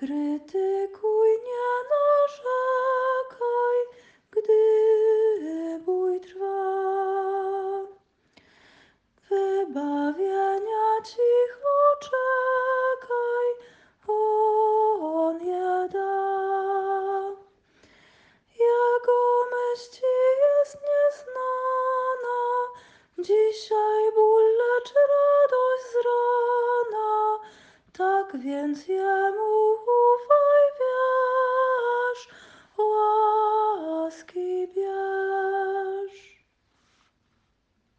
krytykuj, nie narzekaj, gdy bój trwa. Wybawienia cicho czekaj, On je da. Jego myśl ci jest nieznana, dzisiaj ból, lecz radość z rana. Tak więc Jemu